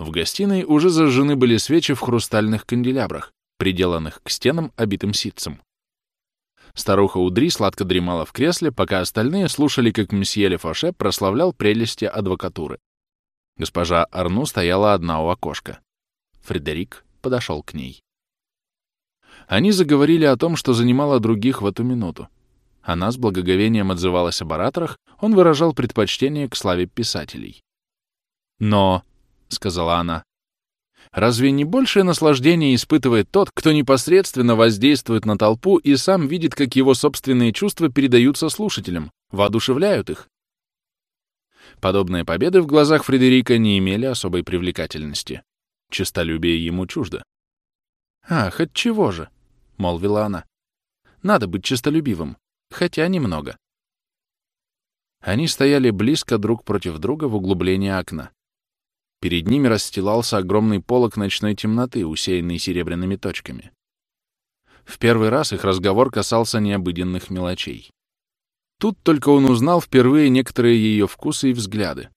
В гостиной уже зажжены были свечи в хрустальных канделябрах, приделанных к стенам, обитым ситцем. Старуха Удри сладко дремала в кресле, пока остальные слушали, как мсье Лефаше прославлял прелести адвокатуры. Госпожа Арну стояла одна у окошка. Фредерик подошел к ней. Они заговорили о том, что занимало других в эту минуту. Она с благоговением отзывалась об ораторах, он выражал предпочтение к славе писателей. «Но», — сказала она, — «разве не большее наслаждение испытывает тот, кто непосредственно воздействует на толпу и сам видит, как его собственные чувства передаются слушателям, воодушевляют их?» Подобные победы в глазах Фредерика не имели особой привлекательности. Честолюбие ему чуждо. «Ах, чего же?» — молвила она. «Надо быть честолюбивым, хотя немного». Они стояли близко друг против друга в углублении окна. Перед ними расстилался огромный полог ночной темноты, усеянный серебряными точками. В первый раз их разговор касался необыденных мелочей. Тут только он узнал впервые некоторые ее вкусы и взгляды.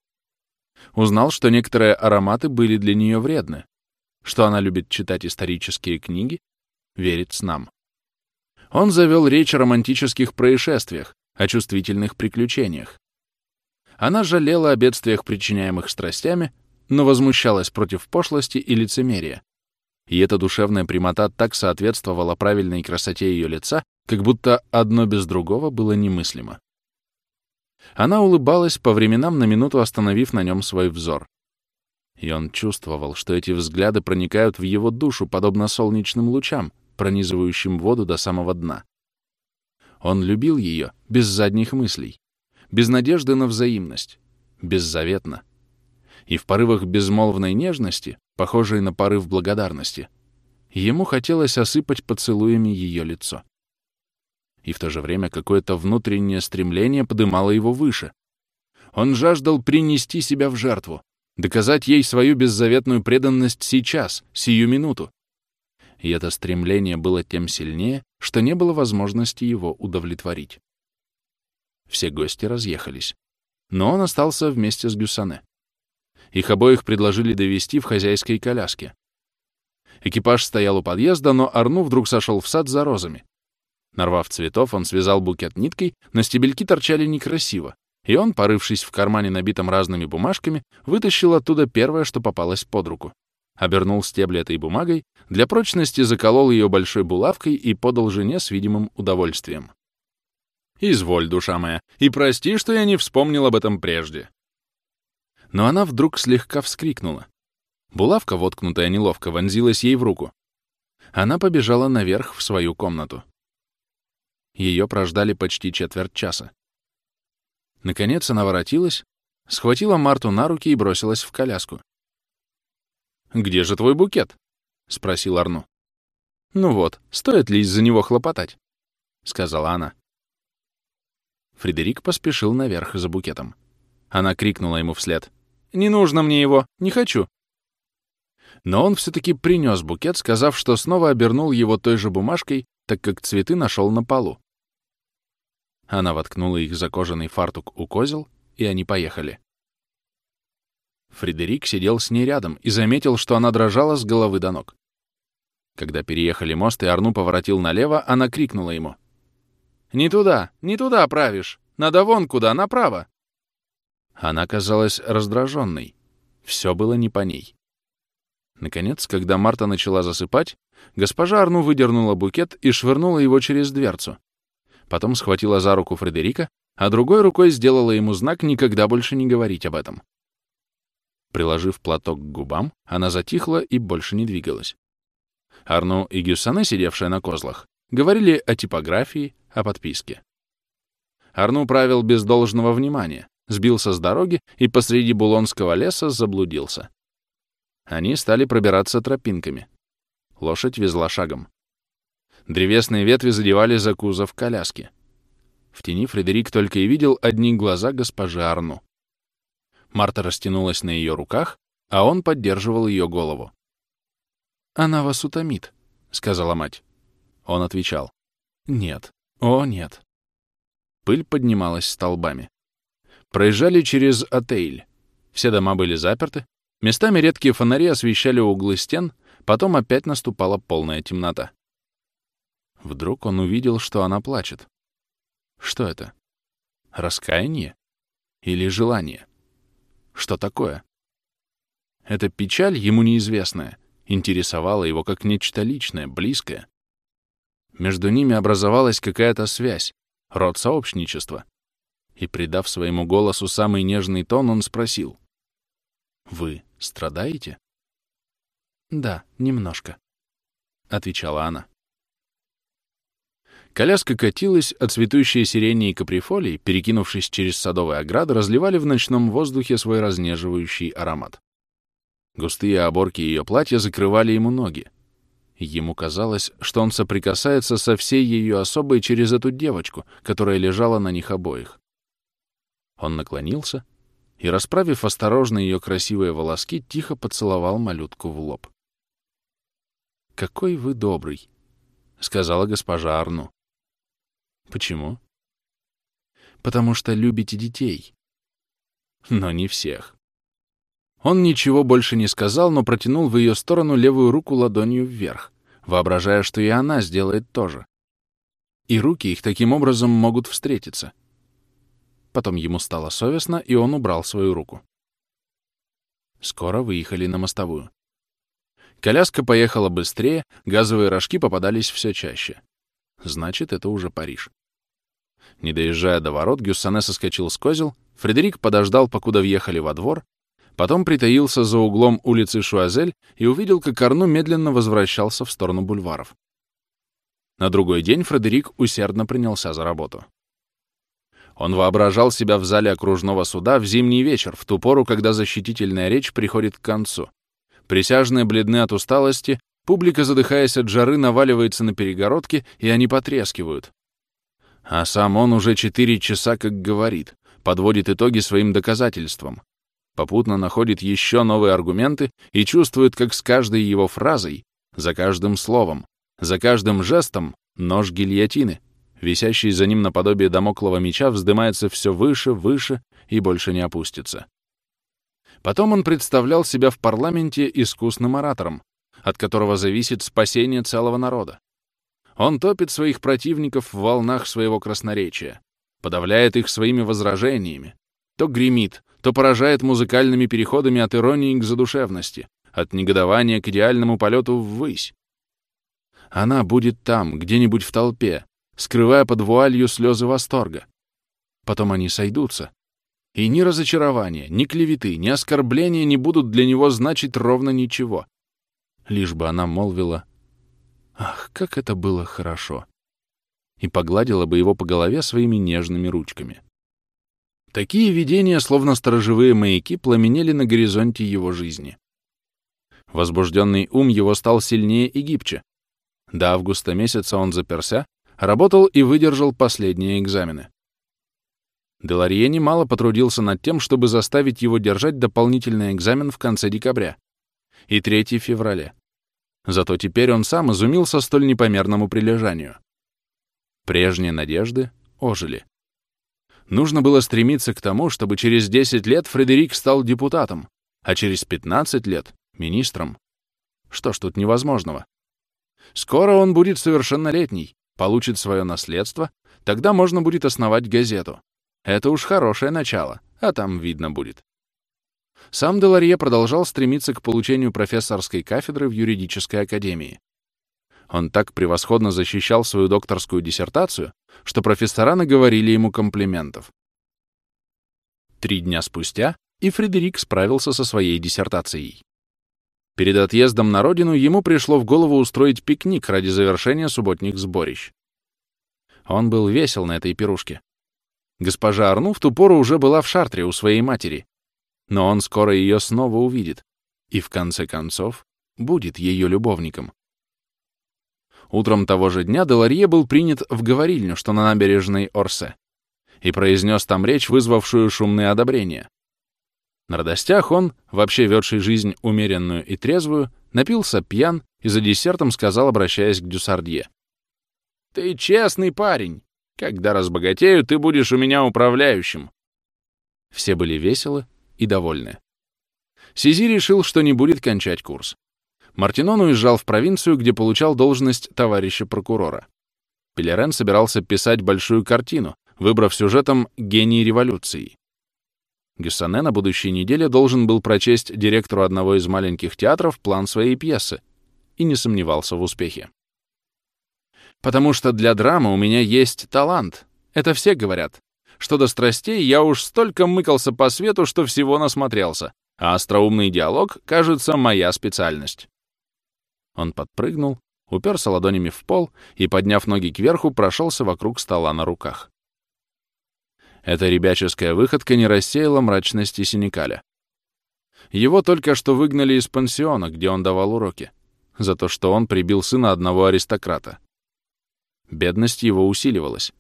Узнал, что некоторые ароматы были для нее вредны, что она любит читать исторические книги, верит снам. Он завел речь о романтических происшествиях, о чувствительных приключениях. Она жалела о бедствиях, причиняемых страстями, но возмущалась против пошлости и лицемерия. И эта душевная прямота так соответствовала правильной красоте ее лица, как будто одно без другого было немыслимо. Она улыбалась, по временам на минуту остановив на нем свой взор. И он чувствовал, что эти взгляды проникают в его душу, подобно солнечным лучам, пронизывающим воду до самого дна. Он любил ее без задних мыслей, без надежды на взаимность, беззаветно. И в порывах безмолвной нежности, похожей на порыв благодарности, ему хотелось осыпать поцелуями ее лицо и в то же время какое-то внутреннее стремление подымало его выше. Он жаждал принести себя в жертву, доказать ей свою беззаветную преданность сейчас, сию минуту. И это стремление было тем сильнее, что не было возможности его удовлетворить. Все гости разъехались. Но он остался вместе с Гюссане. Их обоих предложили довести в хозяйской коляске. Экипаж стоял у подъезда, но Арну вдруг сошел в сад за розами. Нарвав цветов, он связал букет ниткой, но стебельки торчали некрасиво, и он, порывшись в кармане, набитом разными бумажками, вытащил оттуда первое, что попалось под руку. Обернул стебли этой бумагой, для прочности заколол ее большой булавкой и подал жене с видимым удовольствием. «Изволь, душа моя, и прости, что я не вспомнил об этом прежде». Но она вдруг слегка вскрикнула. Булавка, воткнутая неловко, вонзилась ей в руку. Она побежала наверх в свою комнату. Ее прождали почти четверть часа. Наконец она воротилась, схватила Марту на руки и бросилась в коляску. «Где же твой букет?» — спросил Арну. «Ну вот, стоит ли из-за него хлопотать?» — сказала она. Фредерик поспешил наверх за букетом. Она крикнула ему вслед. «Не нужно мне его! Не хочу!» Но он все-таки принес букет, сказав, что снова обернул его той же бумажкой, так как цветы нашел на полу. Она воткнула их за кожаный фартук у козел, и они поехали. Фредерик сидел с ней рядом и заметил, что она дрожала с головы до ног. Когда переехали мост и Арну поворотил налево, она крикнула ему. «Не туда, не туда правишь! Надо вон куда, направо!» Она казалась раздраженной. Все было не по ней. Наконец, когда Марта начала засыпать, госпожа Арну выдернула букет и швырнула его через дверцу, потом схватила за руку Фредерика, а другой рукой сделала ему знак никогда больше не говорить об этом. Приложив платок к губам, она затихла и больше не двигалась. Арну и Гюссане, сидевшие на козлах, говорили о типографии, о подписке. Арну правил без должного внимания, сбился с дороги и посреди Булонского леса заблудился. Они стали пробираться тропинками. Лошадь везла шагом. Древесные ветви задевали за кузов коляски. В тени Фредерик только и видел одни глаза госпожи Арну. Марта растянулась на ее руках, а он поддерживал ее голову. «Она вас утомит», — сказала мать. Он отвечал. «Нет, о нет». Пыль поднималась столбами. Проезжали через отель. Все дома были заперты. Местами редкие фонари освещали углы стен, потом опять наступала полная темнота. Вдруг он увидел, что она плачет. Что это? Раскаяние? Или желание? Что такое? Эта печаль, ему неизвестная, интересовала его как нечто личное, близкое. Между ними образовалась какая-то связь, род сообщничества. И, придав своему голосу самый нежный тон, он спросил. «Вы страдаете?» «Да, немножко», — отвечала она. Коляска катилась, а цветущие сирени и каприфолии, перекинувшись через садовые ограды, разливали в ночном воздухе свой разнеживающий аромат. Густые оборки ее платья закрывали ему ноги. Ему казалось, что он соприкасается со всей ее особой через эту девочку, которая лежала на них обоих. Он наклонился и, расправив осторожно ее красивые волоски, тихо поцеловал малютку в лоб. «Какой вы добрый!» — сказала госпожа Арну. «Почему?» «Потому что любите детей. Но не всех». Он ничего больше не сказал, но протянул в ее сторону левую руку ладонью вверх, воображая, что и она сделает то же. И руки их таким образом могут встретиться. Потом ему стало совестно, и он убрал свою руку. Скоро выехали на мостовую. Коляска поехала быстрее, газовые рожки попадались все чаще. Значит, это уже Париж. Не доезжая до ворот, Гюссане соскочил с козел, Фредерик подождал, покуда въехали во двор, Потом притаился за углом улицы Шуазель и увидел, как Арну медленно возвращался в сторону бульваров. На другой день Фредерик усердно принялся за работу. Он воображал себя в зале окружного суда в зимний вечер, в ту пору, когда защитительная речь приходит к концу. Присяжные бледны от усталости, публика, задыхаясь от жары, наваливается на перегородки, и они потрескивают. А сам он уже четыре часа как говорит, подводит итоги своим доказательствам попутно находит еще новые аргументы и чувствует, как с каждой его фразой, за каждым словом, за каждым жестом нож гильотины, висящий за ним наподобие домоклого меча, вздымается все выше, выше и больше не опустится. Потом он представлял себя в парламенте искусным оратором, от которого зависит спасение целого народа. Он топит своих противников в волнах своего красноречия, подавляет их своими возражениями, то гремит, то поражает музыкальными переходами от иронии к задушевности, от негодования к идеальному полету ввысь. Она будет там, где-нибудь в толпе, скрывая под вуалью слезы восторга. Потом они сойдутся. И ни разочарования, ни клеветы, ни оскорбления не будут для него значить ровно ничего. Лишь бы она молвила «Ах, как это было хорошо!» и погладила бы его по голове своими нежными ручками. Такие видения, словно сторожевые маяки, пламенели на горизонте его жизни. Возбужденный ум его стал сильнее и гибче. До августа месяца он заперся, работал и выдержал последние экзамены. Деларье немало потрудился над тем, чтобы заставить его держать дополнительный экзамен в конце декабря и 3 февраля. Зато теперь он сам изумился столь непомерному прилежанию. Прежние надежды ожили. Нужно было стремиться к тому, чтобы через 10 лет Фредерик стал депутатом, а через 15 лет — министром. Что ж тут невозможного? Скоро он будет совершеннолетний, получит свое наследство, тогда можно будет основать газету. Это уж хорошее начало, а там видно будет. Сам Деларье продолжал стремиться к получению профессорской кафедры в юридической академии. Он так превосходно защищал свою докторскую диссертацию, что профессора наговорили ему комплиментов. Три дня спустя и Фредерик справился со своей диссертацией. Перед отъездом на родину ему пришло в голову устроить пикник ради завершения субботних сборищ. Он был весел на этой пирушке. Госпожа Арну в ту пору уже была в Шартре у своей матери, но он скоро ее снова увидит и, в конце концов, будет ее любовником. Утром того же дня Деларье был принят в говорильню, что на набережной Орсе, и произнес там речь, вызвавшую шумные одобрения. На радостях он, вообще ведший жизнь умеренную и трезвую, напился пьян и за десертом сказал, обращаясь к Дюсардье. «Ты честный парень. Когда разбогатею, ты будешь у меня управляющим». Все были веселы и довольны. Сизи решил, что не будет кончать курс. Мартинон уезжал в провинцию, где получал должность товарища прокурора. Пелерен собирался писать большую картину, выбрав сюжетом «Гений революции». Гюссане на будущей неделе должен был прочесть директору одного из маленьких театров план своей пьесы и не сомневался в успехе. «Потому что для драмы у меня есть талант. Это все говорят. Что до страстей, я уж столько мыкался по свету, что всего насмотрелся, а остроумный диалог, кажется, моя специальность». Он подпрыгнул, уперся ладонями в пол и, подняв ноги кверху, прошелся вокруг стола на руках. Эта ребяческая выходка не рассеяла мрачности Синекаля. Его только что выгнали из пансиона, где он давал уроки, за то, что он прибил сына одного аристократа. Бедность его усиливалась.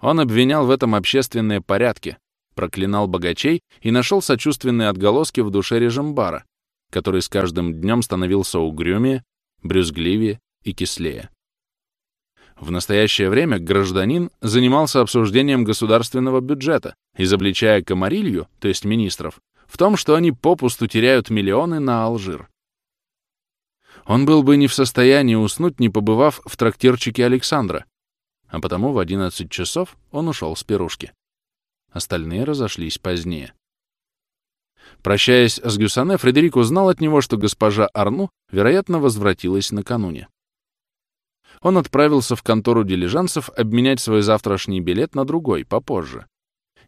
Он обвинял в этом общественные порядки, проклинал богачей и нашел сочувственные отголоски в душе режимбара, который с каждым днем становился угрюмее, брюзгливее и кислее. В настоящее время гражданин занимался обсуждением государственного бюджета, изобличая комарилью, то есть министров, в том, что они попусту теряют миллионы на Алжир. Он был бы не в состоянии уснуть, не побывав в трактирчике Александра, а потому в 11 часов он ушел с пирушки. Остальные разошлись позднее. Прощаясь с Гюсане, Фредерик узнал от него, что госпожа Арну, вероятно, возвратилась накануне он отправился в контору дилижансов обменять свой завтрашний билет на другой, попозже,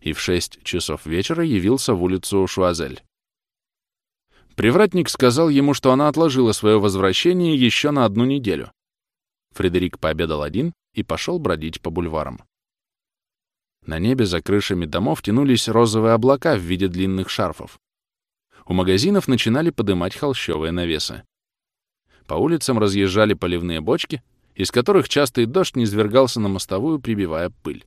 и в шесть часов вечера явился в улицу Шуазель. Привратник сказал ему, что она отложила свое возвращение еще на одну неделю. Фредерик пообедал один и пошел бродить по бульварам. На небе за крышами домов тянулись розовые облака в виде длинных шарфов. У магазинов начинали подымать холщовые навесы. По улицам разъезжали поливные бочки, из которых частый дождь низвергался на мостовую, прибивая пыль.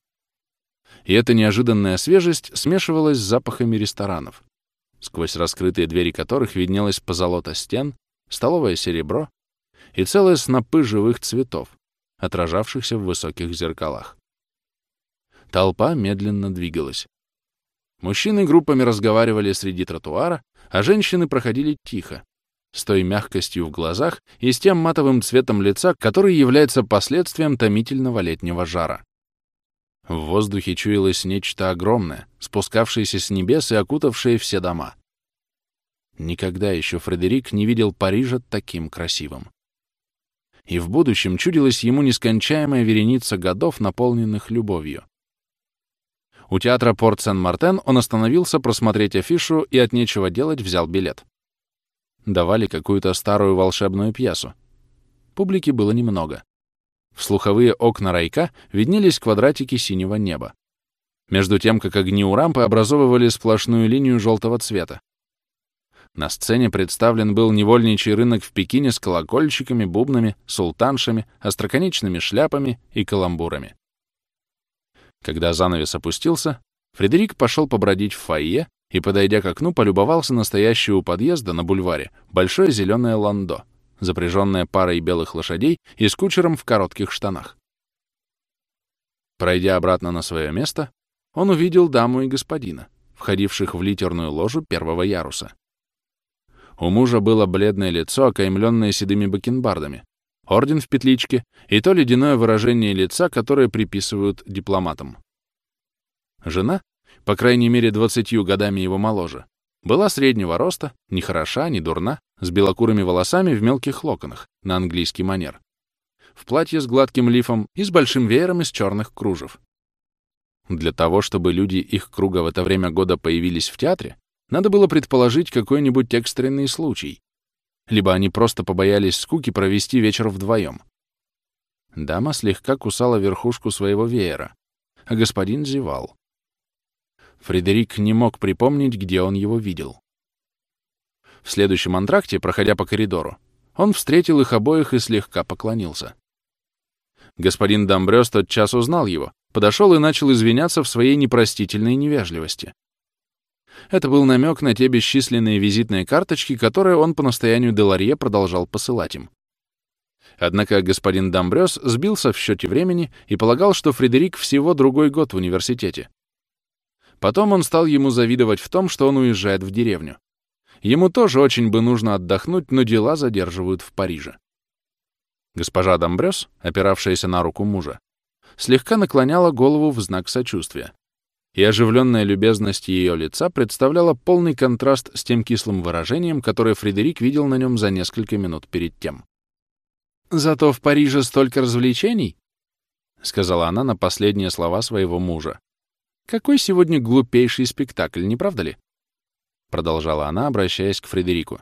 И эта неожиданная свежесть смешивалась с запахами ресторанов, сквозь раскрытые двери которых виднелось позолота стен, столовое серебро и целые снопы живых цветов, отражавшихся в высоких зеркалах. Толпа медленно двигалась. Мужчины группами разговаривали среди тротуара, а женщины проходили тихо, с той мягкостью в глазах и с тем матовым цветом лица, который является последствием томительного летнего жара. В воздухе чуялось нечто огромное, спускавшееся с небес и окутавшее все дома. Никогда еще Фредерик не видел Парижа таким красивым. И в будущем чудилась ему нескончаемая вереница годов, наполненных любовью. У театра Порт-Сен-Мартен он остановился просмотреть афишу и от нечего делать взял билет давали какую-то старую волшебную пьесу. Публики было немного. В слуховые окна райка виднелись квадратики синего неба. Между тем, как огни у рампы образовывали сплошную линию желтого цвета. На сцене представлен был невольничий рынок в Пекине с колокольчиками, бубнами, султаншами, остроконечными шляпами и каламбурами. Когда занавес опустился, Фредерик пошел побродить в фойе, и, подойдя к окну, полюбовался настоящее у подъезда на бульваре большое зеленое ландо, запряженное парой белых лошадей и с кучером в коротких штанах. Пройдя обратно на свое место, он увидел даму и господина, входивших в литерную ложу первого яруса. У мужа было бледное лицо, окаймленное седыми бакенбардами, орден в петличке и то ледяное выражение лица, которое приписывают дипломатам. Жена, по крайней мере двадцатью годами его моложе, была среднего роста, не хороша, не дурна, с белокурыми волосами в мелких локонах, на английский манер, в платье с гладким лифом и с большим веером из черных кружев. Для того, чтобы люди их круга в это время года появились в театре, надо было предположить какой-нибудь экстренный случай. Либо они просто побоялись скуки провести вечер вдвоем. Дама слегка кусала верхушку своего веера, а господин зевал. Фредерик не мог припомнить, где он его видел. В следующем антракте, проходя по коридору, он встретил их обоих и слегка поклонился. Господин Домбрёс тотчас узнал его, подошел и начал извиняться в своей непростительной невежливости. Это был намек на те бесчисленные визитные карточки, которые он по настоянию Деларье продолжал посылать им. Однако господин Домбрёс сбился в счете времени и полагал, что Фредерик всего другой год в университете, Потом он стал ему завидовать в том, что он уезжает в деревню. Ему тоже очень бы нужно отдохнуть, но дела задерживают в Париже. Госпожа Домбрёс, опиравшаяся на руку мужа, слегка наклоняла голову в знак сочувствия, и оживленная любезность ее лица представляла полный контраст с тем кислым выражением, которое Фредерик видел на нем за несколько минут перед тем. «Зато в Париже столько развлечений», — сказала она на последние слова своего мужа. «Какой сегодня глупейший спектакль, не правда ли?» Продолжала она, обращаясь к Фредерику.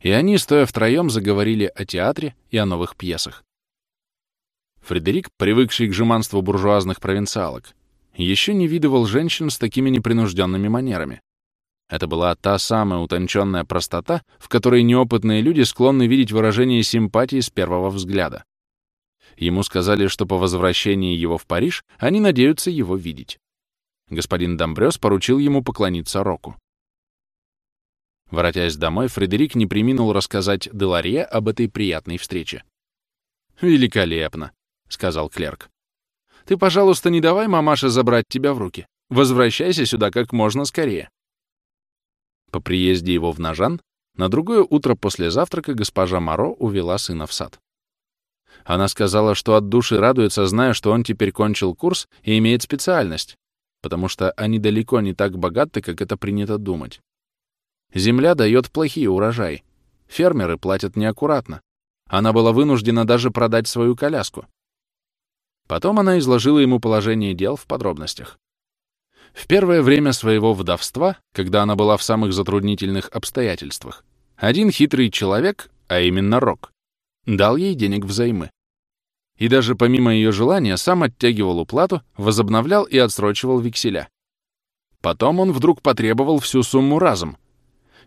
И они, стоя втроем, заговорили о театре и о новых пьесах. Фредерик, привыкший к жеманству буржуазных провинциалок, еще не видывал женщин с такими непринужденными манерами. Это была та самая утонченная простота, в которой неопытные люди склонны видеть выражение симпатии с первого взгляда. Ему сказали, что по возвращении его в Париж они надеются его видеть. Господин Домбрёс поручил ему поклониться Року. Воротясь домой, Фредерик не приминул рассказать Деларье об этой приятной встрече. «Великолепно», — сказал клерк. «Ты, пожалуйста, не давай мамаше забрать тебя в руки. Возвращайся сюда как можно скорее». По приезде его в Нажан, на другое утро после завтрака госпожа Моро увела сына в сад. Она сказала, что от души радуется, зная, что он теперь кончил курс и имеет специальность, потому что они далеко не так богаты, как это принято думать. Земля дает плохие урожаи. Фермеры платят неаккуратно. Она была вынуждена даже продать свою коляску. Потом она изложила ему положение дел в подробностях. В первое время своего вдовства, когда она была в самых затруднительных обстоятельствах, один хитрый человек, а именно Рок, дал ей денег взаймы. И даже помимо ее желания сам оттягивал уплату, возобновлял и отсрочивал векселя. Потом он вдруг потребовал всю сумму разом,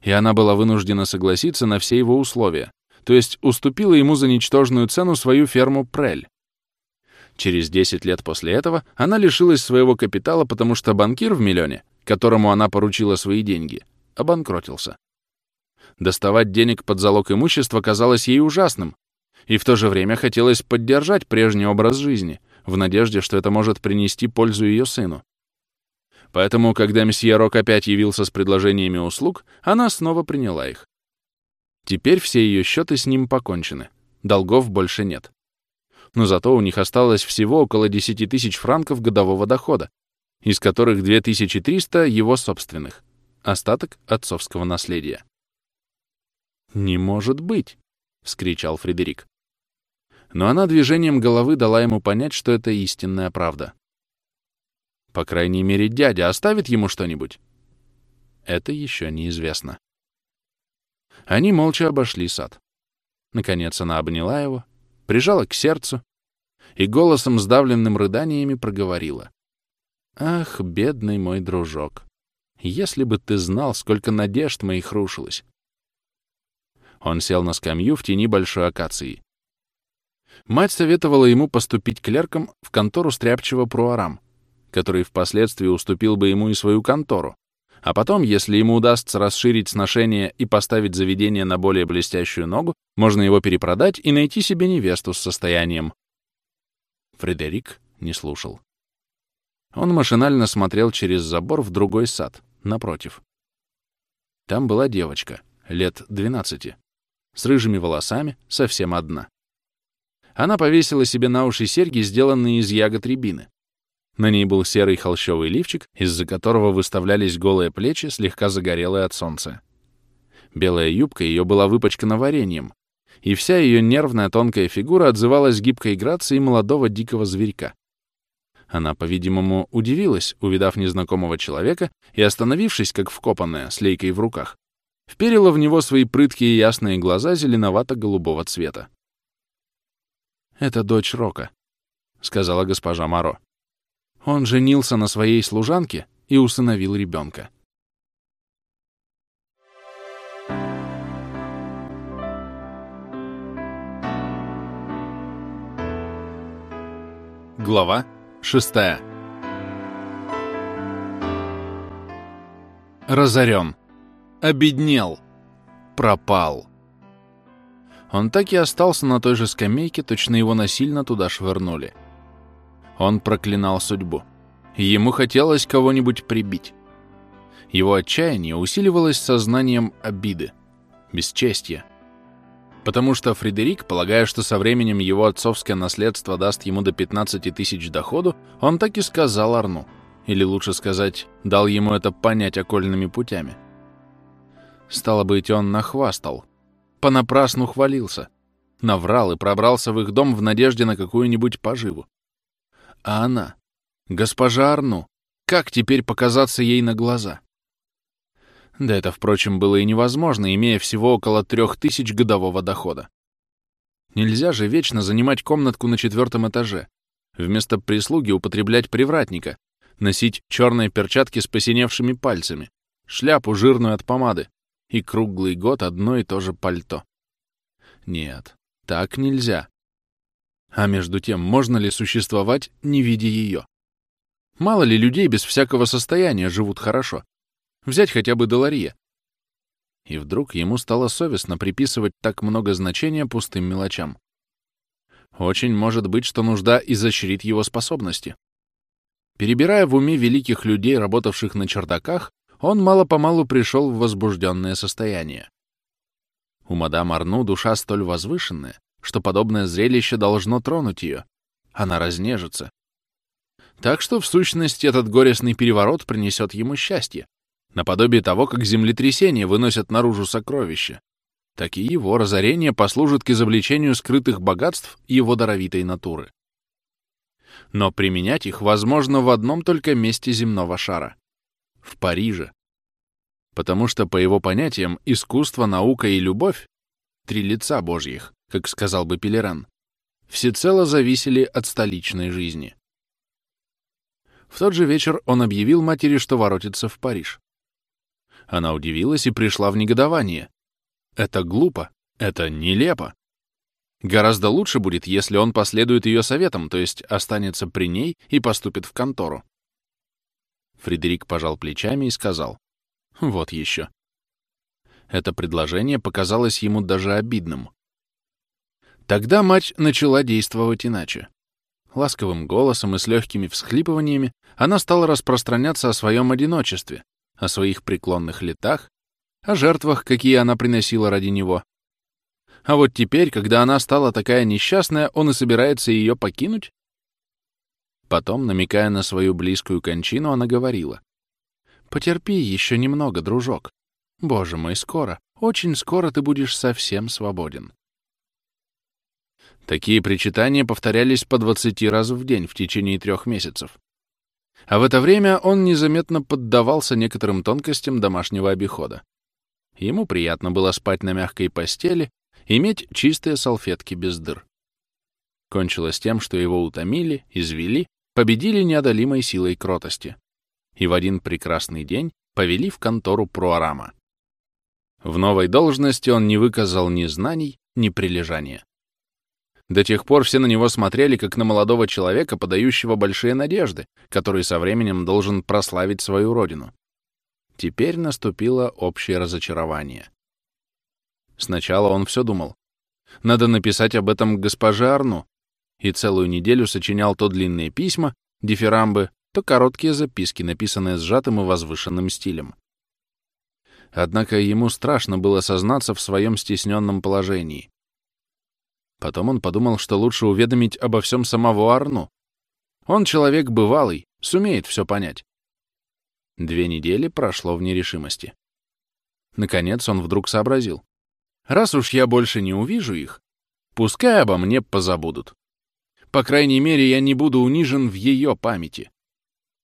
и она была вынуждена согласиться на все его условия, то есть уступила ему за ничтожную цену свою ферму Прель. Через 10 лет после этого она лишилась своего капитала, потому что банкир в миллионе, которому она поручила свои деньги, обанкротился. Доставать денег под залог имущества казалось ей ужасным, и в то же время хотелось поддержать прежний образ жизни, в надежде, что это может принести пользу ее сыну. Поэтому, когда месье Рок опять явился с предложениями услуг, она снова приняла их. Теперь все ее счеты с ним покончены. Долгов больше нет. Но зато у них осталось всего около 10 тысяч франков годового дохода, из которых 2300 его собственных, остаток отцовского наследия. «Не может быть!» — вскричал Фредерик. Но она движением головы дала ему понять, что это истинная правда. По крайней мере, дядя оставит ему что-нибудь? Это еще неизвестно. Они молча обошли сад. Наконец она обняла его, прижала к сердцу и голосом, сдавленным рыданиями, проговорила. «Ах, бедный мой дружок, если бы ты знал, сколько надежд моих рушилось!» Он сел на скамью в тени большой акации. Мать советовала ему поступить клерком в контору стряпчего Пруарам, который впоследствии уступил бы ему и свою контору. А потом, если ему удастся расширить сношение и поставить заведение на более блестящую ногу, можно его перепродать и найти себе невесту с состоянием. Фредерик не слушал. Он машинально смотрел через забор в другой сад, напротив. Там была девочка, лет 12, с рыжими волосами, совсем одна. Она повесила себе на уши серьги, сделанные из ягод рябины. На ней был серый холщовый лифчик, из-за которого выставлялись голые плечи, слегка загорелые от солнца. Белая юбка ее была выпачкана вареньем, и вся ее нервная тонкая фигура отзывалась гибкой грацией молодого дикого зверька. Она, по-видимому, удивилась, увидав незнакомого человека, и, остановившись, как вкопанная, с лейкой в руках, вперила в него свои прыткие ясные глаза зеленовато-голубого цвета. «Это дочь Рока», — сказала госпожа Маро. Он женился на своей служанке и усыновил ребенка. Глава шестая. Разорен. Обеднел. Пропал. Он так и остался на той же скамейке, точно его насильно туда швырнули. Он проклинал судьбу. Ему хотелось кого-нибудь прибить. Его отчаяние усиливалось сознанием обиды, бесчестья. Потому что Фредерик, полагая, что со временем его отцовское наследство даст ему до 15 тысяч доходу, он так и сказал Арну. Или лучше сказать, дал ему это понять окольными путями. Стало быть, он нахвастал. Понапрасну хвалился. Наврал и пробрался в их дом в надежде на какую-нибудь поживу. А она, госпожа Арну, как теперь показаться ей на глаза? Да это, впрочем, было и невозможно, имея всего около трех тысяч годового дохода. Нельзя же вечно занимать комнатку на четвертом этаже, вместо прислуги употреблять привратника, носить черные перчатки с посиневшими пальцами, шляпу жирную от помады и круглый год одно и то же пальто. Нет, так нельзя. А между тем, можно ли существовать, не видя ее? Мало ли людей без всякого состояния живут хорошо. Взять хотя бы Деларье. И вдруг ему стало совестно приписывать так много значения пустым мелочам. Очень может быть, что нужда изощрит его способности. Перебирая в уме великих людей, работавших на чердаках, он мало-помалу пришел в возбужденное состояние. У мадам Арну душа столь возвышенная, что подобное зрелище должно тронуть ее. Она разнежится. Так что, в сущности, этот горестный переворот принесет ему счастье, наподобие того, как землетрясения выносят наружу сокровища, так и его разорение послужит к извлечению скрытых богатств его даровитой натуры. Но применять их возможно в одном только месте земного шара — в Париже. Потому что, по его понятиям, искусство, наука и любовь — три лица божьих, как сказал бы Пелеран, всецело зависели от столичной жизни. В тот же вечер он объявил матери, что воротится в Париж. Она удивилась и пришла в негодование. Это глупо, это нелепо. Гораздо лучше будет, если он последует ее советам, то есть останется при ней и поступит в контору. Фредерик пожал плечами и сказал, «Вот еще». Это предложение показалось ему даже обидным. Тогда мать начала действовать иначе. Ласковым голосом и с легкими всхлипываниями она стала распространяться о своем одиночестве, о своих преклонных летах, о жертвах, какие она приносила ради него. А вот теперь, когда она стала такая несчастная, он и собирается ее покинуть? Потом, намекая на свою близкую кончину, она говорила. «Потерпи еще немного, дружок. Боже мой, скоро, очень скоро ты будешь совсем свободен». Такие причитания повторялись по 20 раз в день в течение трех месяцев. А в это время он незаметно поддавался некоторым тонкостям домашнего обихода. Ему приятно было спать на мягкой постели, иметь чистые салфетки без дыр. Кончилось тем, что его утомили, извели, победили неодолимой силой кротости. И в один прекрасный день повели в контору Пруарама. В новой должности он не выказал ни знаний, ни прилежания. До тех пор все на него смотрели, как на молодого человека, подающего большие надежды, который со временем должен прославить свою родину. Теперь наступило общее разочарование. Сначала он все думал. Надо написать об этом госпоже Арну. И целую неделю сочинял то длинные письма, дифирамбы, то короткие записки, написанные сжатым и возвышенным стилем. Однако ему страшно было сознаться в своем стесненном положении. Потом он подумал, что лучше уведомить обо всем самого Арну. Он человек бывалый, сумеет все понять. Две недели прошло в нерешимости. Наконец он вдруг сообразил. Раз уж я больше не увижу их, пускай обо мне позабудут. По крайней мере, я не буду унижен в ее памяти.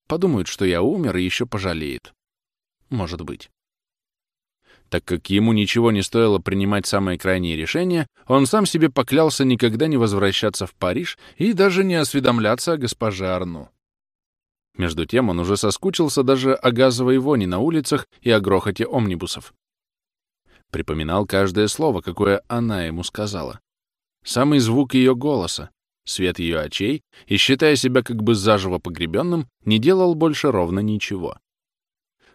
Подумают, что я умер и еще пожалеют. Может быть. Так как ему ничего не стоило принимать самые крайние решения, он сам себе поклялся никогда не возвращаться в Париж и даже не осведомляться о госпоже Арну. Между тем он уже соскучился даже о газовой вони на улицах и о грохоте омнибусов. Припоминал каждое слово, какое она ему сказала. Самый звук ее голоса, свет ее очей, и, считая себя как бы заживо погребенным, не делал больше ровно ничего.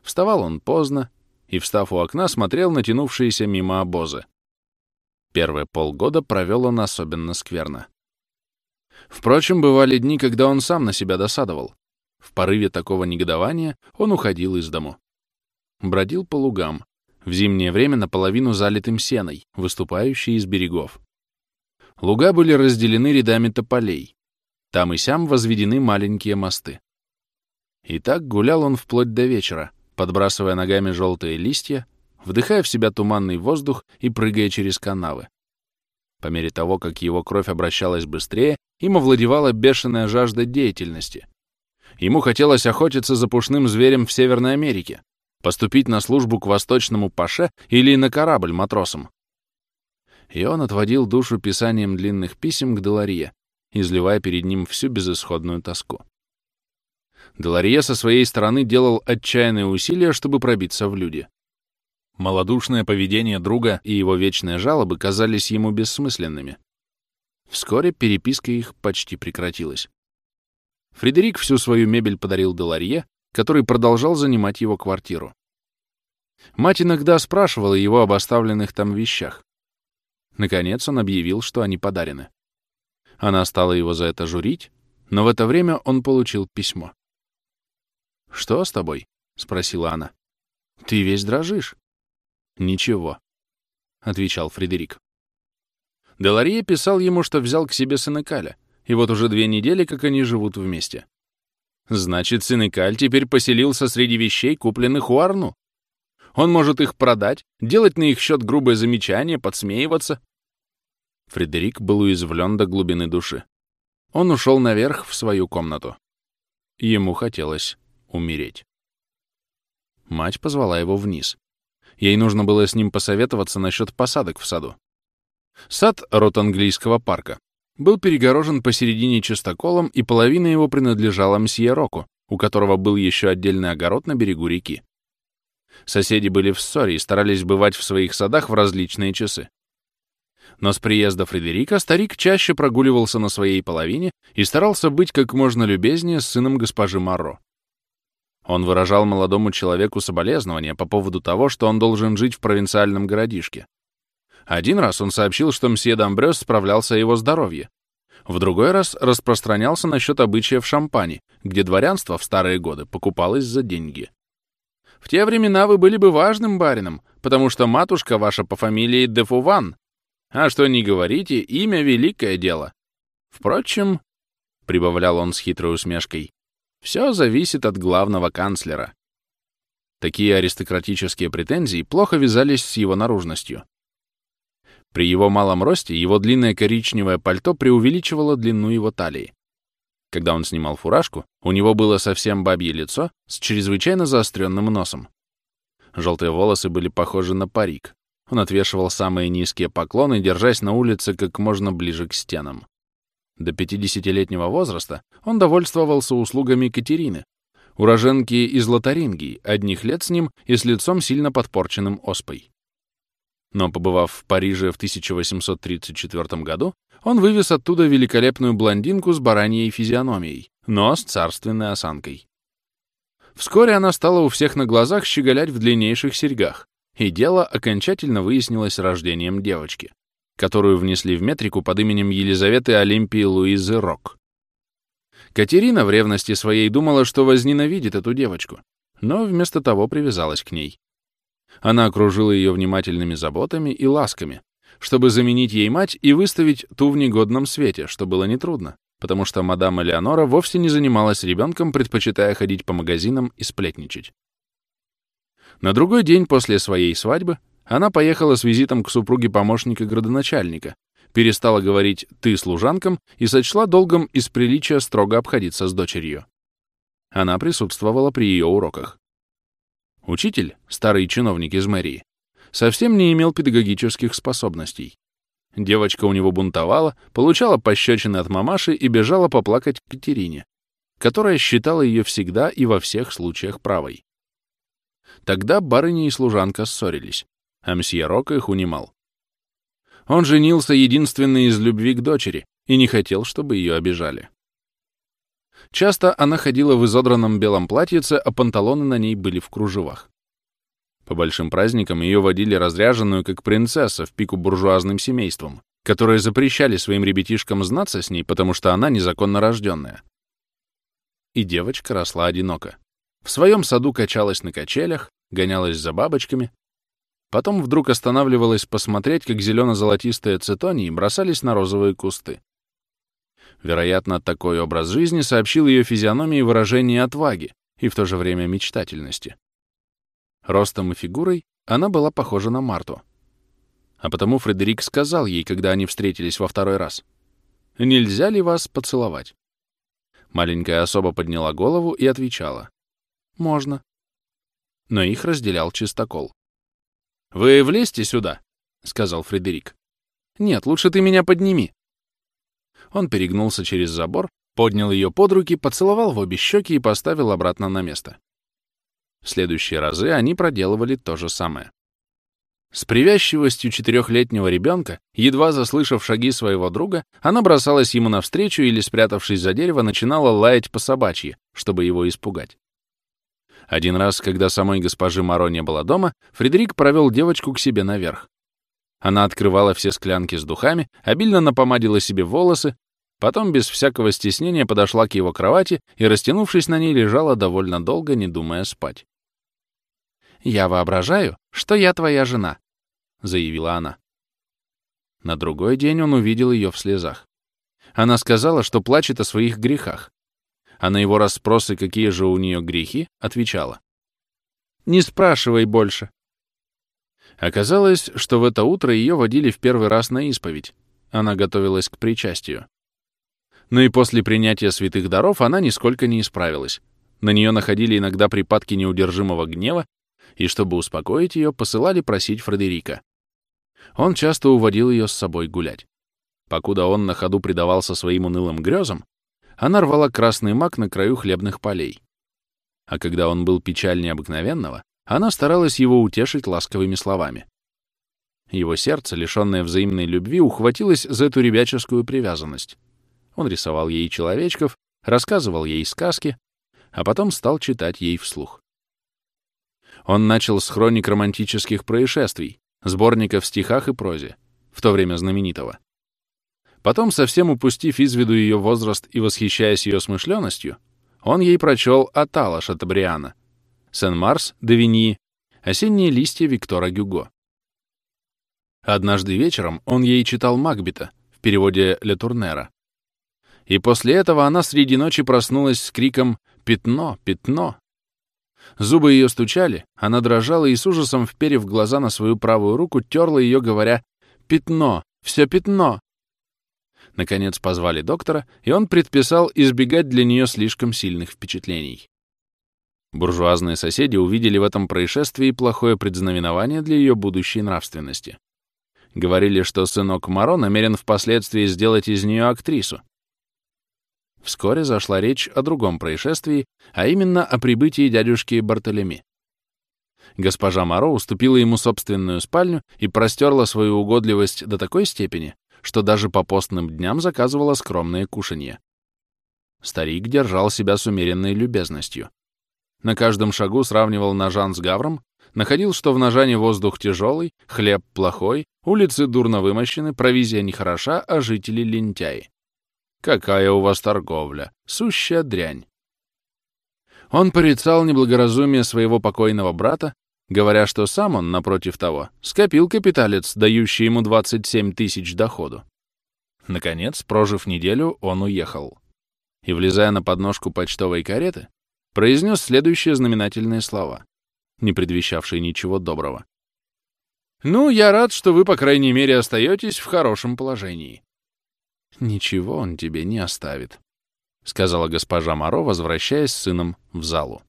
Вставал он поздно, и, встав у окна, смотрел на тянувшиеся мимо обозы. Первые полгода провел он особенно скверно. Впрочем, бывали дни, когда он сам на себя досадовал. В порыве такого негодования он уходил из дому. бродил по лугам, в зимнее время наполовину залитым сеной, выступающей из берегов. Луга были разделены рядами тополей. Там и сям возведены маленькие мосты. И так гулял он вплоть до вечера, подбрасывая ногами желтые листья, вдыхая в себя туманный воздух и прыгая через канавы. По мере того, как его кровь обращалась быстрее, им овладевала бешеная жажда деятельности. Ему хотелось охотиться за пушным зверем в Северной Америке, поступить на службу к восточному паше или на корабль матросом. И он отводил душу писанием длинных писем к Деларье, изливая перед ним всю безысходную тоску. Деларье со своей стороны делал отчаянные усилия, чтобы пробиться в люди. Малодушное поведение друга и его вечные жалобы казались ему бессмысленными. Вскоре переписка их почти прекратилась. Фредерик всю свою мебель подарил Деларье, который продолжал занимать его квартиру. Мать иногда спрашивала его об оставленных там вещах. Наконец он объявил, что они подарены. Она стала его за это журить, но в это время он получил письмо. «Что с тобой?» — спросила она. «Ты весь дрожишь». «Ничего», — отвечал Фредерик. Деларье писал ему, что взял к себе сына Каля, и вот уже две недели, как они живут вместе. Значит, сын Каль теперь поселился среди вещей, купленных у Арну. Он может их продать, делать на их счет грубые замечания, подсмеиваться. Фредерик был уязвлен до глубины души. Он ушел наверх в свою комнату. Ему хотелось умереть. Мать позвала его вниз. Ей нужно было с ним посоветоваться насчет посадок в саду. Сад рот английского парка был перегорожен посередине чистоколом, и половина его принадлежала мсье Року, у которого был еще отдельный огород на берегу реки. Соседи были в ссоре и старались бывать в своих садах в различные часы. Но с приезда Фредерика старик чаще прогуливался на своей половине и старался быть как можно любезнее с сыном госпожи Марро. Он выражал молодому человеку соболезнования по поводу того, что он должен жить в провинциальном городишке. Один раз он сообщил, что мсье Дамбрёс справлялся о его здоровье. В другой раз распространялся насчет обычаев шампани, где дворянство в старые годы покупалось за деньги. В те времена вы были бы важным барином, потому что матушка ваша по фамилии Дефуван. А что не говорите, имя — великое дело. Впрочем, — прибавлял он с хитрой усмешкой, все зависит от главного канцлера. Такие аристократические претензии плохо вязались с его наружностью. При его малом росте его длинное коричневое пальто преувеличивало длину его талии. Когда он снимал фуражку, у него было совсем бабье лицо с чрезвычайно заостренным носом. Желтые волосы были похожи на парик. Он отвешивал самые низкие поклоны, держась на улице как можно ближе к стенам. До 50-летнего возраста он довольствовался услугами Катерины, уроженки из Лотарингии, одних лет с ним и с лицом сильно подпорченным оспой. Но, побывав в Париже в 1834 году, он вывез оттуда великолепную блондинку с бараньей физиономией, но с царственной осанкой. Вскоре она стала у всех на глазах щеголять в длиннейших серьгах, и дело окончательно выяснилось рождением девочки которую внесли в метрику под именем Елизаветы Олимпии Луизы Рок. Катерина в ревности своей думала, что возненавидит эту девочку, но вместо того привязалась к ней. Она окружила ее внимательными заботами и ласками, чтобы заменить ей мать и выставить ту в негодном свете, что было нетрудно, потому что мадам Элеонора вовсе не занималась ребенком, предпочитая ходить по магазинам и сплетничать. На другой день после своей свадьбы она поехала с визитом к супруге помощника градоначальника, перестала говорить «ты» служанкам и сочла долгом из приличия строго обходиться с дочерью. Она присутствовала при ее уроках. Учитель, старый чиновник из мэрии, совсем не имел педагогических способностей. Девочка у него бунтовала, получала пощечины от мамаши и бежала поплакать к Катерине, которая считала ее всегда и во всех случаях правой. Тогда барыня и служанка ссорились а мсье Рок их унимал. Он женился единственный из любви к дочери и не хотел, чтобы ее обижали. Часто она ходила в изодранном белом платьице, а панталоны на ней были в кружевах. По большим праздникам ее водили разряженную, как принцесса, в пику буржуазным семействам, которые запрещали своим ребятишкам знаться с ней, потому что она незаконно рожденная. И девочка росла одиноко. В своем саду качалась на качелях, гонялась за бабочками, потом вдруг останавливалась посмотреть, как зелено-золотистые цитонии бросались на розовые кусты. Вероятно, такой образ жизни сообщил ее физиономии выражение отваги и в то же время мечтательности. Ростом и фигурой она была похожа на Марту. А потому Фредерик сказал ей, когда они встретились во второй раз, «Нельзя ли вас поцеловать?» Маленькая особа подняла голову и отвечала, «Можно». Но их разделял чистокол. «Вы влезьте сюда», — сказал Фредерик. «Нет, лучше ты меня подними». Он перегнулся через забор, поднял ее под руки, поцеловал в обе щеки и поставил обратно на место. В следующие разы они проделывали то же самое. С привязчивостью четырехлетнего ребенка, едва заслышав шаги своего друга, она бросалась ему навстречу или, спрятавшись за дерево, начинала лаять по собачьи, чтобы его испугать. Один раз, когда самой госпожи Моро не было дома, Фредерик провел девочку к себе наверх. Она открывала все склянки с духами, обильно напомадила себе волосы, потом без всякого стеснения подошла к его кровати и, растянувшись на ней, лежала довольно долго, не думая спать. «Я воображаю, что я твоя жена», — заявила она. На другой день он увидел ее в слезах. Она сказала, что плачет о своих грехах. А на его расспросы, какие же у нее грехи, отвечала. «Не спрашивай больше». Оказалось, что в это утро ее водили в первый раз на исповедь. Она готовилась к причастию. Но и после принятия святых даров она нисколько не исправилась. На нее находили иногда припадки неудержимого гнева, и, чтобы успокоить ее, посылали просить Фредерика. Он часто уводил ее с собой гулять. Покуда он на ходу предавался своим унылым грезам, она рвала красный мак на краю хлебных полей. А когда он был печальнее обыкновенного, она старалась его утешить ласковыми словами. Его сердце, лишённое взаимной любви, ухватилось за эту ребяческую привязанность. Он рисовал ей человечков, рассказывал ей сказки, а потом стал читать ей вслух. Он начал с хроник романтических происшествий, сборника в стихах и прозе, в то время знаменитого. Потом, совсем упустив из виду ее возраст и восхищаясь ее смышленностью, он ей прочел Атала Шатабриана, Сен-Марс, Девиньи, Осенние листья Виктора Гюго. Однажды вечером он ей читал Макбета в переводе Ле Турнера. И после этого она среди ночи проснулась с криком «Пятно! Пятно!» Зубы ее стучали, она дрожала и с ужасом, вперев глаза на свою правую руку, терла ее, говоря «Пятно! Все пятно!» Наконец позвали доктора, и он предписал избегать для нее слишком сильных впечатлений. Буржуазные соседи увидели в этом происшествии плохое предзнаменование для ее будущей нравственности. Говорили, что сынок Маро намерен впоследствии сделать из нее актрису, Вскоре зашла речь о другом происшествии, а именно о прибытии дядюшки Бартолеми. Госпожа Моро уступила ему собственную спальню и простерла свою угодливость до такой степени, что даже по постным дням заказывала скромные кушанья. Старик держал себя с умеренной любезностью. На каждом шагу сравнивал Нажан с Гавром, находил, что в Нажане воздух тяжелый, хлеб плохой, улицы дурно вымощены, провизия нехороша, а жители лентяи. Какая у вас торговля? Сущая дрянь. Он порицал неблагоразумие своего покойного брата, говоря, что сам он, напротив того, скопил капиталец, дающий ему 27 тысяч доходу. Наконец, прожив неделю, он уехал. И, влезая на подножку почтовой кареты, произнес следующие знаменательные слова, не предвещавшие ничего доброго. «Ну, я рад, что вы, по крайней мере, остаетесь в хорошем положении. «Ничего он тебе не оставит», — сказала госпожа Моро, возвращаясь с сыном в залу.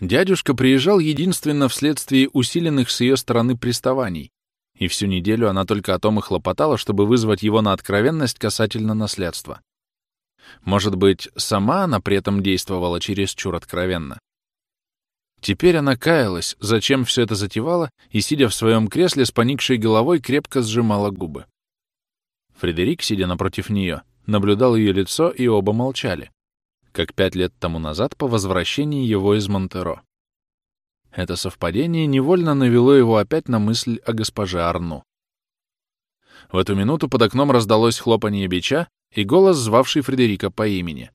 Дядюшка приезжал единственно вследствие усиленных с ее стороны приставаний, и всю неделю она только о том и хлопотала, чтобы вызвать его на откровенность касательно наследства. Может быть, сама она при этом действовала чересчур откровенно. Теперь она каялась, зачем все это затевала, и, сидя в своем кресле с поникшей головой, крепко сжимала губы. Фредерик, сидя напротив нее, наблюдал ее лицо, и оба молчали, как пять лет тому назад по возвращении его из Монтеро. Это совпадение невольно навело его опять на мысль о госпоже Арну. В эту минуту под окном раздалось хлопанье бича и голос, звавший Фредерика по имени.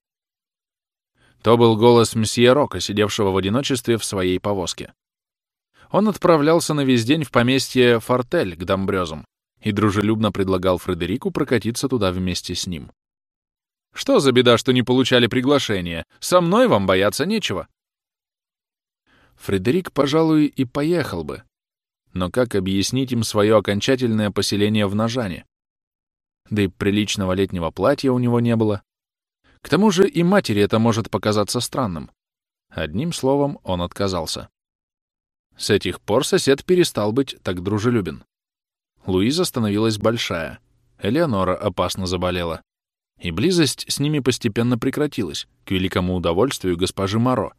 То был голос мсье Рока, сидевшего в одиночестве в своей повозке. он отправлялся на весь день в поместье Фортель к Домбрёзам и дружелюбно предлагал Фредерику прокатиться туда вместе с ним. «Что за беда, что не получали приглашения? Со мной вам бояться нечего». Фредерик, пожалуй, и поехал бы. Но как объяснить им свое окончательное поселение в Ножане? Да и приличного летнего платья у него не было. К тому же и матери это может показаться странным. Одним словом, он отказался. С этих пор сосед перестал быть так дружелюбен. Луиза становилась большая, Элеонора опасно заболела. И близость с ними постепенно прекратилась, к великому удовольствию госпожи Моро,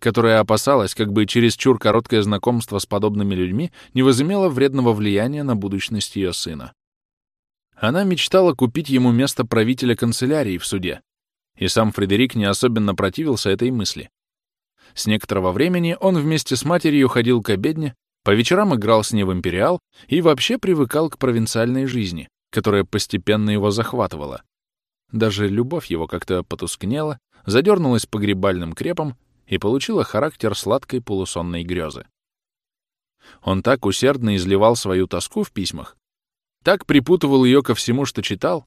которая опасалась, как бы чересчур короткое знакомство с подобными людьми не возымело вредного влияния на будущность ее сына. Она мечтала купить ему место правителя канцелярии в суде, и сам Фредерик не особенно противился этой мысли. С некоторого времени он вместе с матерью ходил к обедне, по вечерам играл с ней в империал и вообще привыкал к провинциальной жизни, которая постепенно его захватывала. Даже любовь его как-то потускнела, задернулась погребальным крепом и получила характер сладкой полусонной грезы. Он так усердно изливал свою тоску в письмах, так припутывал ее ко всему, что читал,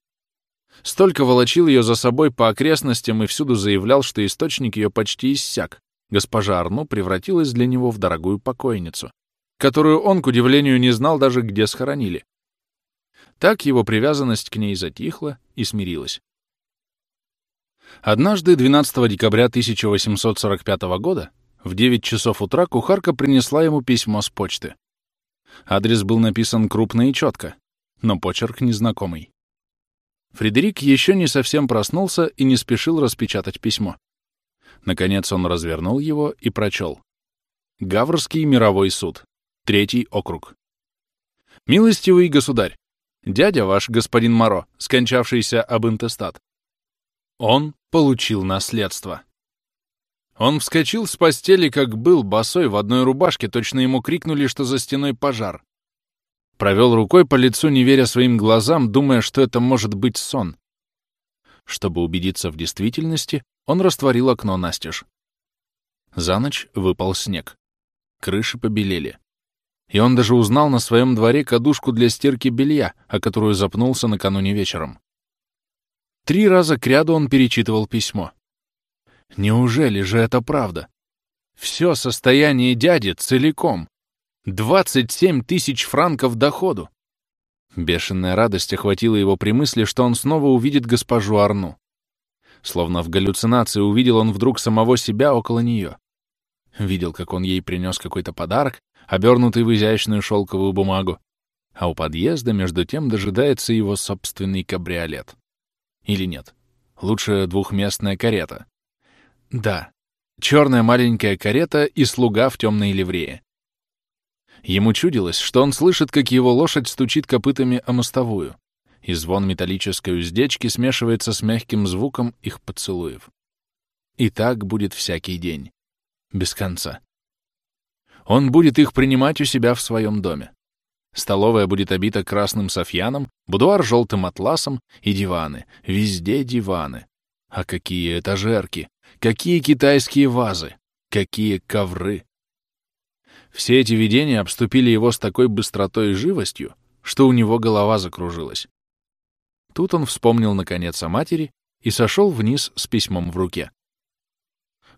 столько волочил ее за собой по окрестностям и всюду заявлял, что источник ее почти иссяк, госпожа Арну превратилась для него в дорогую покойницу, которую он, к удивлению, не знал даже, где схоронили. Так его привязанность к ней затихла и смирилась. Однажды, 12 декабря 1845 года, в 9 часов утра кухарка принесла ему письмо с почты. Адрес был написан крупно и четко, но почерк незнакомый. Фредерик еще не совсем проснулся и не спешил распечатать письмо. Наконец он развернул его и прочел. Гаврский мировой суд. Третий округ. Милостивый государь, дядя ваш, господин Моро, скончавшийся об интестат. Он получил наследство. Он вскочил с постели, как был, босой, в одной рубашке, точно ему крикнули, что за стеной пожар. Провел рукой по лицу, не веря своим глазам, думая, что это может быть сон. Чтобы убедиться в действительности, он растворил окно настежь. За ночь выпал снег. Крыши побелели. И он даже узнал на своем дворе кадушку для стирки белья, о которую запнулся накануне вечером. Три раза кряду он перечитывал письмо. Неужели же это правда? Все состояние дяди целиком. 27 тысяч франков доходу. Бешеная радость охватила его при мысли, что он снова увидит госпожу Арну. Словно в галлюцинации увидел он вдруг самого себя около нее. Видел, как он ей принес какой-то подарок, обернутый в изящную шелковую бумагу, а у подъезда между тем дожидается его собственный кабриолет. Или нет? Лучше двухместная карета. Да, черная маленькая карета и слуга в темной ливрее. Ему чудилось, что он слышит, как его лошадь стучит копытами о мостовую и звон металлической уздечки смешивается с мягким звуком их поцелуев. И так будет всякий день. Без конца. Он будет их принимать у себя в своем доме. Столовая будет обита красным софьяном, будуар — желтым атласом и диваны. Везде диваны. А какие этажерки! Какие китайские вазы! Какие ковры! Все эти видения обступили его с такой быстротой и живостью, что у него голова закружилась. Тут он вспомнил, наконец, о матери и сошел вниз с письмом в руке.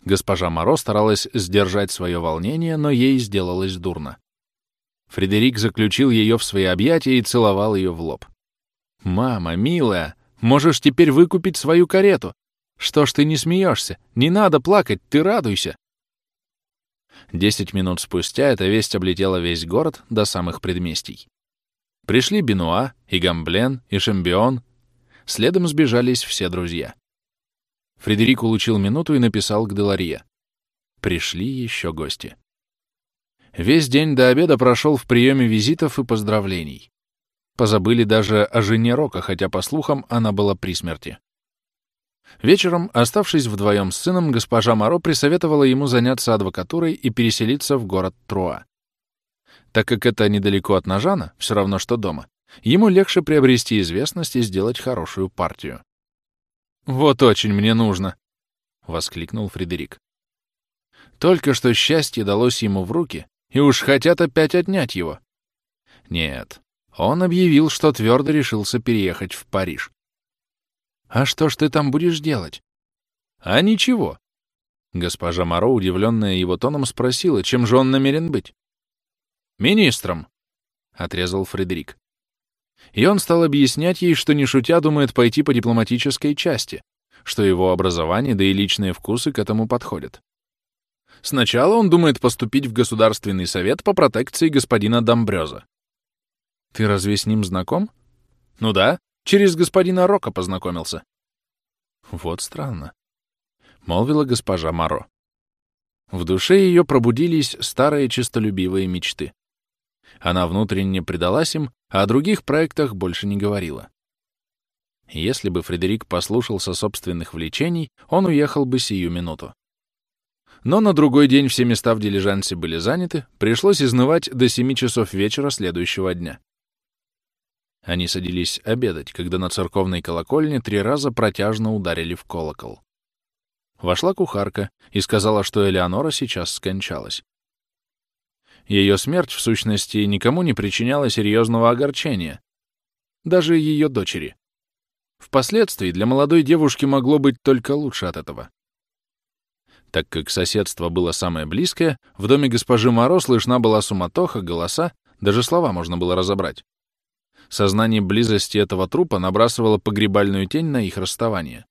Госпожа Моро старалась сдержать свое волнение, но ей сделалось дурно. Фредерик заключил ее в свои объятия и целовал ее в лоб. «Мама, милая, можешь теперь выкупить свою карету. Что ж ты не смеешься? Не надо плакать, ты радуйся!» Десять минут спустя эта весть облетела весь город до самых предместий. Пришли Бенуа, и Гамблен, и Шамбион, Следом сбежались все друзья. Фредерик улучил минуту и написал к Деларье. Пришли еще гости. Весь день до обеда прошел в приеме визитов и поздравлений. Позабыли даже о жене Рока, хотя, по слухам, она была при смерти. Вечером, оставшись вдвоем с сыном, госпожа Моро присоветовала ему заняться адвокатурой и переселиться в город Труа. Так как это недалеко от Нажана, все равно что дома, Ему легче приобрести известность и сделать хорошую партию. «Вот очень мне нужно!» — воскликнул Фредерик. Только что счастье далось ему в руки, и уж хотят опять отнять его. Нет, он объявил, что твердо решился переехать в Париж. «А что ж ты там будешь делать?» «А ничего». Госпожа Моро, удивленная его тоном, спросила, чем же он намерен быть. «Министром», — отрезал Фредерик. И он стал объяснять ей, что не шутя думает пойти по дипломатической части, что его образование, да и личные вкусы к этому подходят. Сначала он думает поступить в Государственный совет по протекции господина Домбрёза. Ты разве с ним знаком? Ну да, через господина Рока познакомился. Вот странно. Молвила госпожа Маро. В душе ее пробудились старые честолюбивые мечты. Она внутренне предалась им, а о других проектах больше не говорила. Если бы Фредерик послушался собственных влечений, он уехал бы сию минуту. Но на другой день все места в дилижансе были заняты, пришлось изнывать до семи часов вечера следующего дня. Они садились обедать, когда на церковной колокольне три раза протяжно ударили в колокол. Вошла кухарка и сказала, что Элеонора сейчас скончалась. Ее смерть, в сущности, никому не причиняла серьезного огорчения, даже ее дочери. Впоследствии для молодой девушки могло быть только лучше от этого. Так как соседство было самое близкое, в доме госпожи Моро слышна была суматоха, голоса, даже слова можно было разобрать. Сознание близости этого трупа набрасывало погребальную тень на их расставание.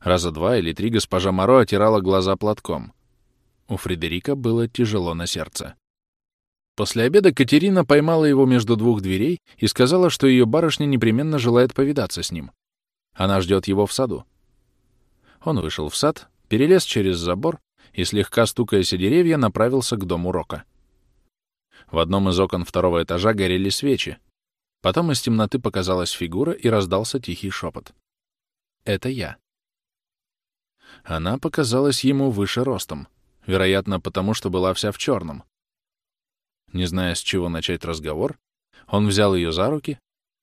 Раза два или три госпожа Моро отирала глаза платком. У Фредерика было тяжело на сердце. После обеда Катерина поймала его между двух дверей и сказала, что ее барышня непременно желает повидаться с ним. Она ждет его в саду. Он вышел в сад, перелез через забор и, слегка стукаясь о деревья, направился к дому Рока. В одном из окон второго этажа горели свечи, Потом из темноты показалась фигура и раздался тихий шепот. «Это я». Она показалась ему выше ростом, вероятно, потому что была вся в черном. Не зная, с чего начать разговор, он взял ее за руки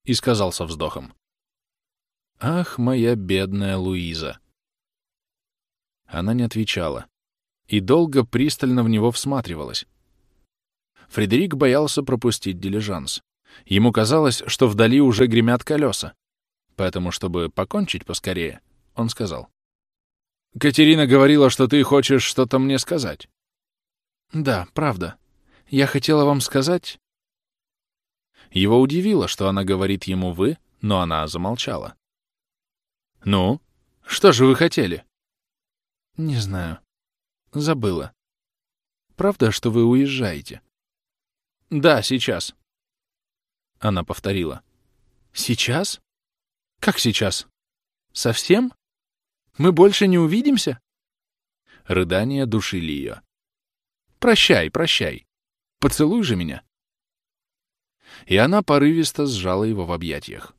и сказал со вздохом. «Ах, моя бедная Луиза!» Она не отвечала и долго пристально в него всматривалась. Фредерик боялся пропустить дилижанс. Ему казалось, что вдали уже гремят колеса. Поэтому, чтобы покончить поскорее, он сказал. «Катерина говорила, что ты хочешь что-то мне сказать». «Да, правда. Я хотела вам сказать...» Его удивило, что она говорит ему «вы», но она замолчала. «Ну, что же вы хотели?» «Не знаю. Забыла. Правда, что вы уезжаете?» «Да, сейчас. Она повторила. «Сейчас? Как сейчас? Совсем? Мы больше не увидимся?» Рыдания душили ее. «Прощай, прощай. Поцелуй же меня». И она порывисто сжала его в объятиях.